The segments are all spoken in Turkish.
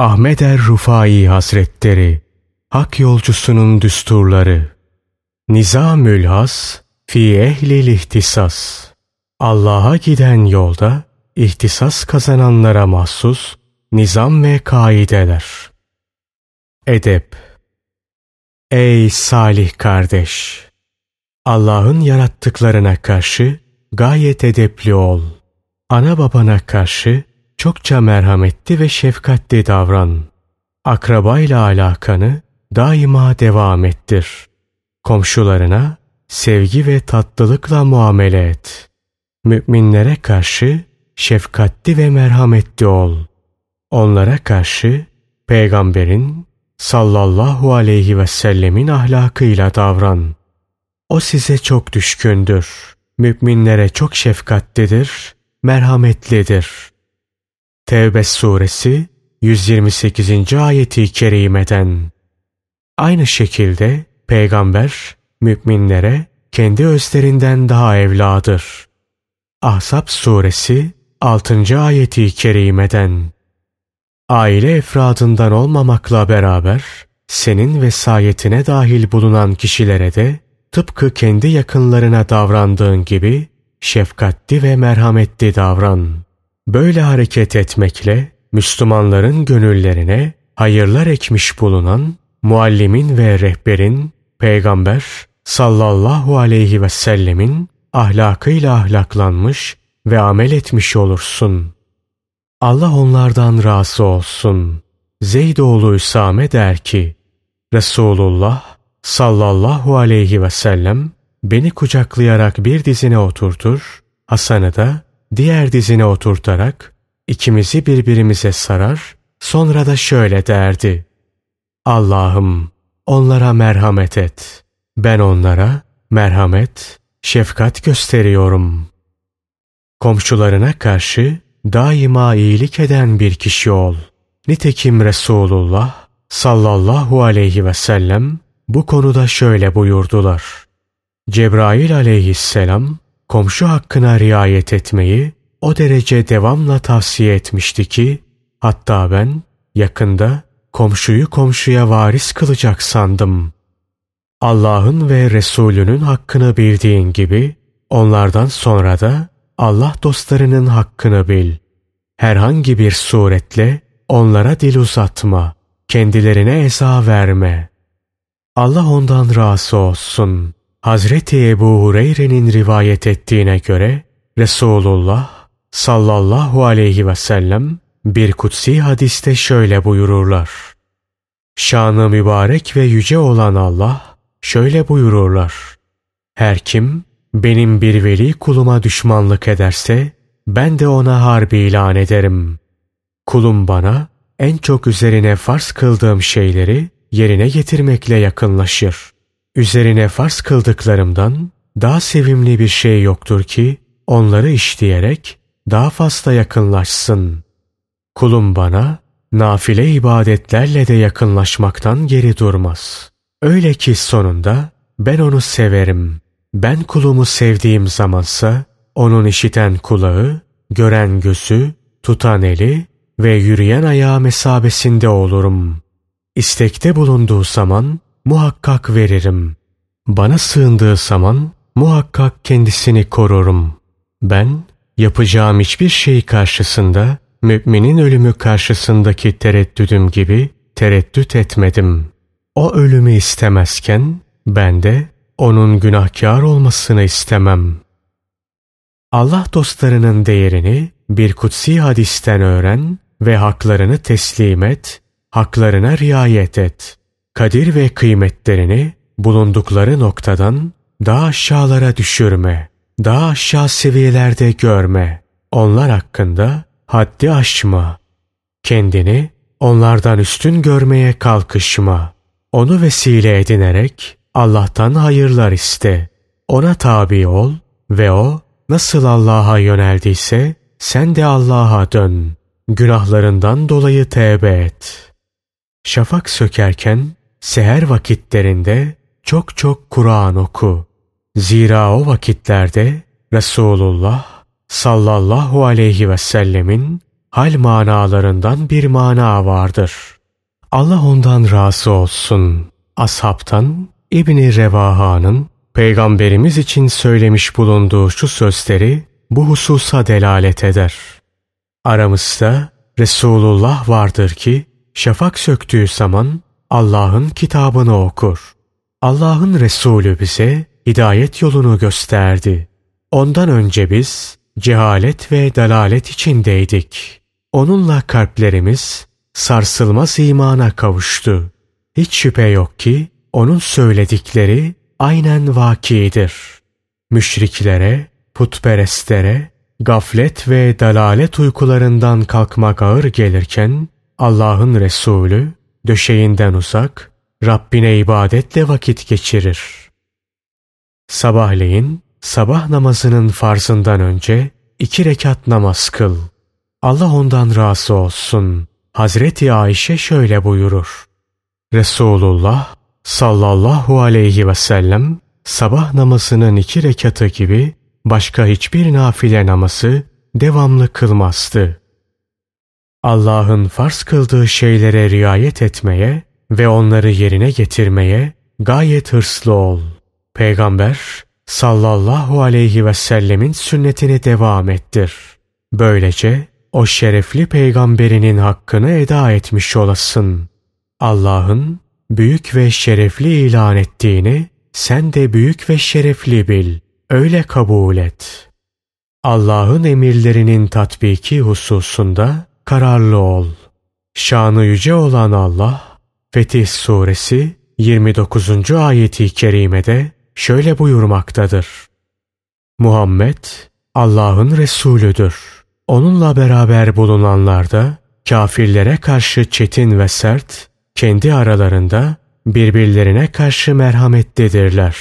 Ahmet er Rufai Hazretleri Hak yolcusunun düsturları Nizamül Has Fi ehlil ihtisas Allah'a giden yolda ihtisas kazananlara mahsus nizam ve kaideler. Edep Ey salih kardeş! Allah'ın yarattıklarına karşı gayet edepli ol. Ana babana karşı çokça merhametli ve şefkatli davran. Akrabayla alakanı daima devam ettir. Komşularına sevgi ve tatlılıkla muamele et. Müminlere karşı şefkatli ve merhametli ol. Onlara karşı peygamberin sallallahu aleyhi ve sellemin ahlakıyla davran. O size çok düşkündür. Müminlere çok şefkatlidir, merhametlidir. Tevbe suresi 128. ayeti kerimeden. Aynı şekilde peygamber müminlere kendi özlerinden daha evladır. Ahzab suresi 6. ayeti kerimeden. Aile efradından olmamakla beraber senin vesayetine dahil bulunan kişilere de tıpkı kendi yakınlarına davrandığın gibi şefkatli ve merhametli davran. Böyle hareket etmekle Müslümanların gönüllerine hayırlar ekmiş bulunan muallimin ve rehberin peygamber sallallahu aleyhi ve sellemin ahlakıyla ahlaklanmış ve amel etmiş olursun. Allah onlardan razı olsun. Zeydoğlu Üsame der ki, Resulullah sallallahu aleyhi ve sellem beni kucaklayarak bir dizine oturtur, Hasan'ı da diğer dizine oturtarak ikimizi birbirimize sarar, sonra da şöyle derdi. Allah'ım onlara merhamet et. Ben onlara merhamet, şefkat gösteriyorum. Komşularına karşı daima iyilik eden bir kişi ol. Nitekim Resulullah sallallahu aleyhi ve sellem bu konuda şöyle buyurdular. Cebrail aleyhisselam komşu hakkına riayet etmeyi o derece devamla tavsiye etmişti ki hatta ben yakında komşuyu komşuya varis kılacak sandım. Allah'ın ve Resulünün hakkını bildiğin gibi onlardan sonra da Allah dostlarının hakkını bil. Herhangi bir suretle onlara dil uzatma, kendilerine eza verme. Allah ondan razı olsun. Hazreti Ebu Hureyre'nin rivayet ettiğine göre Resulullah sallallahu aleyhi ve sellem bir kutsi hadiste şöyle buyururlar. Şanı mübarek ve yüce olan Allah şöyle buyururlar. Her kim benim bir veli kuluma düşmanlık ederse ben de ona harbi ilan ederim. Kulum bana en çok üzerine farz kıldığım şeyleri yerine getirmekle yakınlaşır. Üzerine farz kıldıklarımdan daha sevimli bir şey yoktur ki onları işleyerek daha fazla yakınlaşsın. Kulum bana nafile ibadetlerle de yakınlaşmaktan geri durmaz. Öyle ki sonunda ben onu severim. Ben kulumu sevdiğim zamansa onun işiten kulağı, gören gözü, tutan eli ve yürüyen ayağı mesabesinde olurum. İstekte bulunduğu zaman muhakkak veririm. Bana sığındığı zaman muhakkak kendisini korurum. Ben yapacağım hiçbir şey karşısında müminin ölümü karşısındaki tereddüdüm gibi tereddüt etmedim. O ölümü istemezken ben de onun günahkar olmasını istemem. Allah dostlarının değerini bir kutsi hadisten öğren ve haklarını teslim et, haklarına riayet et. Kadir ve kıymetlerini bulundukları noktadan daha aşağılara düşürme, daha aşağı seviyelerde görme. Onlar hakkında haddi aşma. Kendini onlardan üstün görmeye kalkışma. Onu vesile edinerek Allah'tan hayırlar iste. Ona tabi ol ve o nasıl Allah'a yöneldiyse sen de Allah'a dön. Günahlarından dolayı tevbe et. Şafak sökerken seher vakitlerinde çok çok Kur'an oku. Zira o vakitlerde Resulullah sallallahu aleyhi ve sellemin hal manalarından bir mana vardır. Allah ondan razı olsun. Ashabtan İbni Revaha'nın Peygamberimiz için söylemiş bulunduğu şu sözleri bu hususa delalet eder. Aramızda Resulullah vardır ki şafak söktüğü zaman Allah'ın kitabını okur. Allah'ın Resulü bize hidayet yolunu gösterdi. Ondan önce biz cehalet ve dalalet içindeydik. Onunla kalplerimiz sarsılmaz imana kavuştu. Hiç şüphe yok ki onun söyledikleri aynen vakidir. Müşriklere, putperestlere, gaflet ve dalalet uykularından kalkmak ağır gelirken Allah'ın Resulü döşeğinden uzak, Rabbine ibadetle vakit geçirir. Sabahleyin sabah namazının farzından önce iki rekat namaz kıl. Allah ondan razı olsun. Hazreti Ayşe şöyle buyurur. Resulullah sallallahu aleyhi ve sellem sabah namazının iki rekatı gibi başka hiçbir nafile namazı devamlı kılmazdı. Allah'ın farz kıldığı şeylere riayet etmeye ve onları yerine getirmeye gayet hırslı ol. Peygamber sallallahu aleyhi ve sellemin sünnetini devam ettir. Böylece o şerefli peygamberinin hakkını eda etmiş olasın. Allah'ın büyük ve şerefli ilan ettiğini sen de büyük ve şerefli bil. Öyle kabul et. Allah'ın emirlerinin tatbiki hususunda kararlı ol. Şanı yüce olan Allah, Fetih Suresi 29. ayeti kerimede şöyle buyurmaktadır. Muhammed Allah'ın Resulüdür. Onunla beraber bulunanlar da kafirlere karşı çetin ve sert, kendi aralarında birbirlerine karşı merhametlidirler.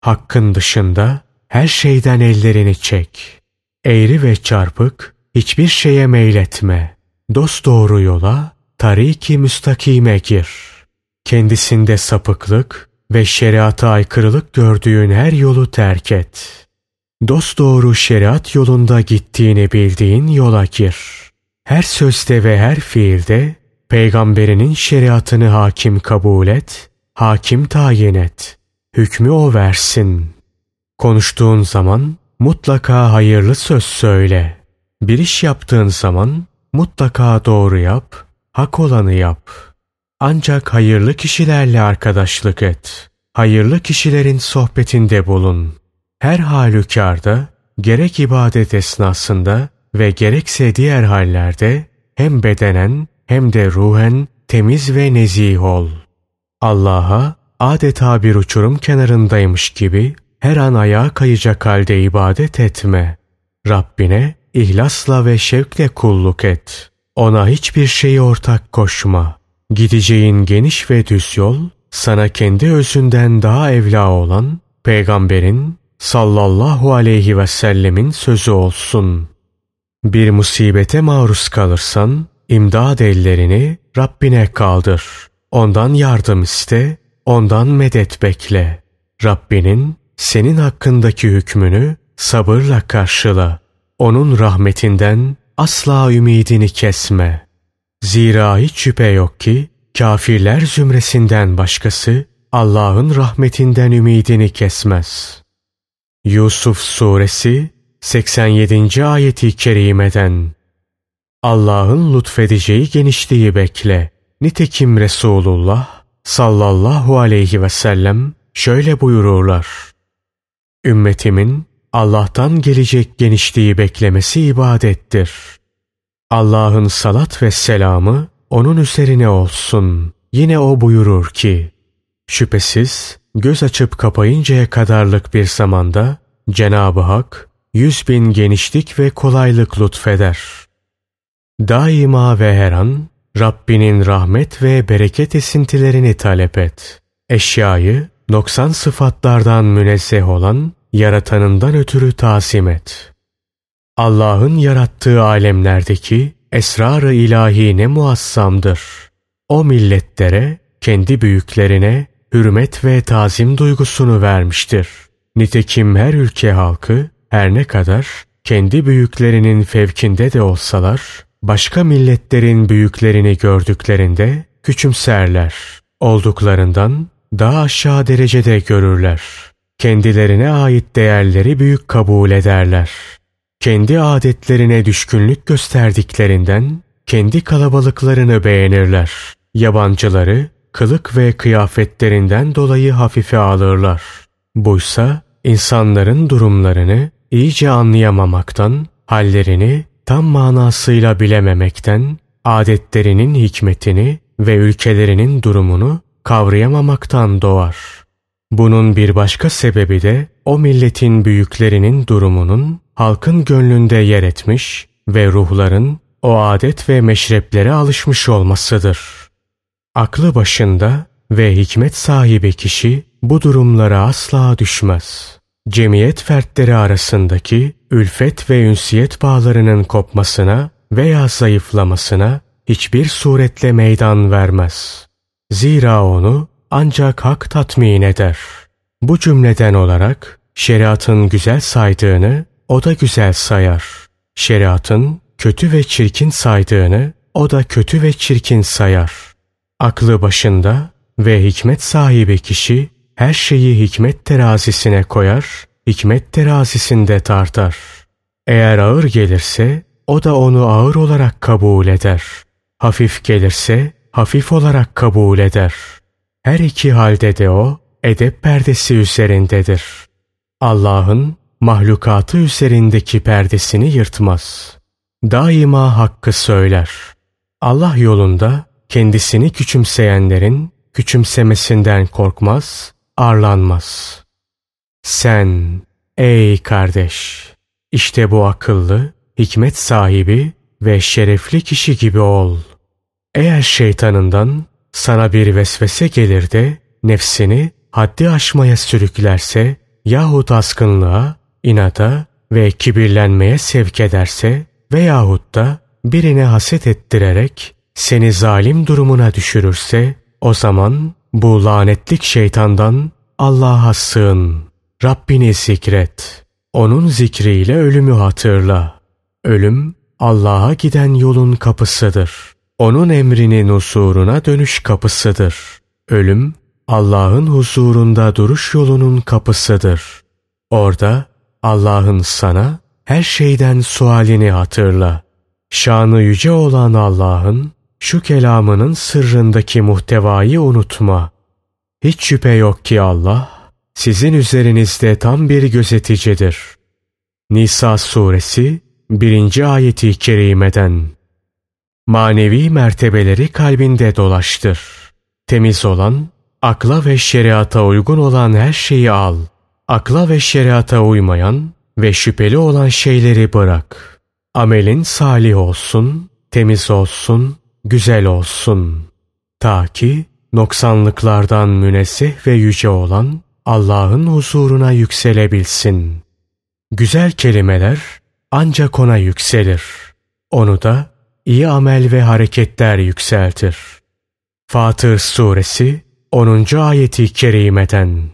Hakkın dışında her şeyden ellerini çek. Eğri ve çarpık hiçbir şeye meyletme. Dost doğru yola, tariki müstakime gir. Kendisinde sapıklık ve şeriata aykırılık gördüğün her yolu terk et. Dost doğru şeriat yolunda gittiğini bildiğin yola gir. Her sözde ve her fiilde peygamberinin şeriatını hakim kabul et, hakim tayin et. Hükmü o versin. Konuştuğun zaman mutlaka hayırlı söz söyle. Bir iş yaptığın zaman mutlaka doğru yap, hak olanı yap. Ancak hayırlı kişilerle arkadaşlık et. Hayırlı kişilerin sohbetinde bulun. Her halükarda gerek ibadet esnasında ve gerekse diğer hallerde hem bedenen hem de ruhen temiz ve nezih ol. Allah'a adeta bir uçurum kenarındaymış gibi her an ayağa kayacak halde ibadet etme. Rabbine ihlasla ve şevkle kulluk et. Ona hiçbir şeyi ortak koşma. Gideceğin geniş ve düz yol, sana kendi özünden daha evla olan Peygamberin sallallahu aleyhi ve sellemin sözü olsun. Bir musibete maruz kalırsan, imdad ellerini Rabbine kaldır. Ondan yardım iste, ondan medet bekle. Rabbinin senin hakkındaki hükmünü sabırla karşıla. Onun rahmetinden asla ümidini kesme. Zira hiç şüphe yok ki kafirler zümresinden başkası Allah'ın rahmetinden ümidini kesmez. Yusuf Suresi 87. ayeti kerimeden Allah'ın lütfedeceği genişliği bekle. Nitekim Resulullah sallallahu aleyhi ve sellem şöyle buyururlar. Ümmetimin Allah'tan gelecek genişliği beklemesi ibadettir. Allah'ın salat ve selamı onun üzerine olsun. Yine o buyurur ki, şüphesiz göz açıp kapayıncaya kadarlık bir zamanda Cenab-ı Hak yüz bin genişlik ve kolaylık lütfeder. Daima ve her an Rabbinin rahmet ve bereket esintilerini talep et. Eşyayı noksan sıfatlardan münezzeh olan yaratanından ötürü tasim et. Allah'ın yarattığı alemlerdeki esrar-ı ilahi ne muassamdır. O milletlere, kendi büyüklerine hürmet ve tazim duygusunu vermiştir. Nitekim her ülke halkı her ne kadar kendi büyüklerinin fevkinde de olsalar, başka milletlerin büyüklerini gördüklerinde küçümserler. Olduklarından daha aşağı derecede görürler. Kendilerine ait değerleri büyük kabul ederler. Kendi adetlerine düşkünlük gösterdiklerinden kendi kalabalıklarını beğenirler. Yabancıları kılık ve kıyafetlerinden dolayı hafife alırlar. Buysa insanların durumlarını iyice anlayamamaktan, hallerini tam manasıyla bilememekten, adetlerinin hikmetini ve ülkelerinin durumunu kavrayamamaktan doğar. Bunun bir başka sebebi de o milletin büyüklerinin durumunun halkın gönlünde yer etmiş ve ruhların o adet ve meşreplere alışmış olmasıdır. Aklı başında ve hikmet sahibi kişi bu durumlara asla düşmez. Cemiyet fertleri arasındaki ülfet ve ünsiyet bağlarının kopmasına veya zayıflamasına hiçbir suretle meydan vermez. Zira onu ancak hak tatmin eder. Bu cümleden olarak şeriatın güzel saydığını o da güzel sayar. Şeriatın kötü ve çirkin saydığını o da kötü ve çirkin sayar. Aklı başında ve hikmet sahibi kişi her şeyi hikmet terazisine koyar, hikmet terazisinde tartar. Eğer ağır gelirse o da onu ağır olarak kabul eder. Hafif gelirse hafif olarak kabul eder. Her iki halde de o edep perdesi üzerindedir. Allah'ın mahlukatı üzerindeki perdesini yırtmaz. Daima hakkı söyler. Allah yolunda kendisini küçümseyenlerin küçümsemesinden korkmaz, arlanmaz. Sen ey kardeş, işte bu akıllı, hikmet sahibi ve şerefli kişi gibi ol. Eğer şeytanından sana bir vesvese gelir de nefsini haddi aşmaya sürüklerse yahut askınlığa, inata ve kibirlenmeye sevk ederse veyahut da birine haset ettirerek seni zalim durumuna düşürürse o zaman bu lanetlik şeytandan Allah'a sığın. Rabbini zikret. Onun zikriyle ölümü hatırla. Ölüm Allah'a giden yolun kapısıdır. Onun emrinin huzuruna dönüş kapısıdır. Ölüm Allah'ın huzurunda duruş yolunun kapısıdır. Orada Allah'ın sana her şeyden sualini hatırla. Şanı yüce olan Allah'ın şu kelamının sırrındaki muhtevayı unutma. Hiç şüphe yok ki Allah sizin üzerinizde tam bir gözeticidir. Nisa suresi 1. ayeti kerimeden Manevi mertebeleri kalbinde dolaştır. Temiz olan, akla ve şeriata uygun olan her şeyi al. Akla ve şeriata uymayan ve şüpheli olan şeyleri bırak. Amelin salih olsun, temiz olsun, güzel olsun. Ta ki noksanlıklardan münezzeh ve yüce olan Allah'ın huzuruna yükselebilsin. Güzel kelimeler ancak ona yükselir. Onu da iyi amel ve hareketler yükseltir. Fatır Suresi 10. ayeti kerimeden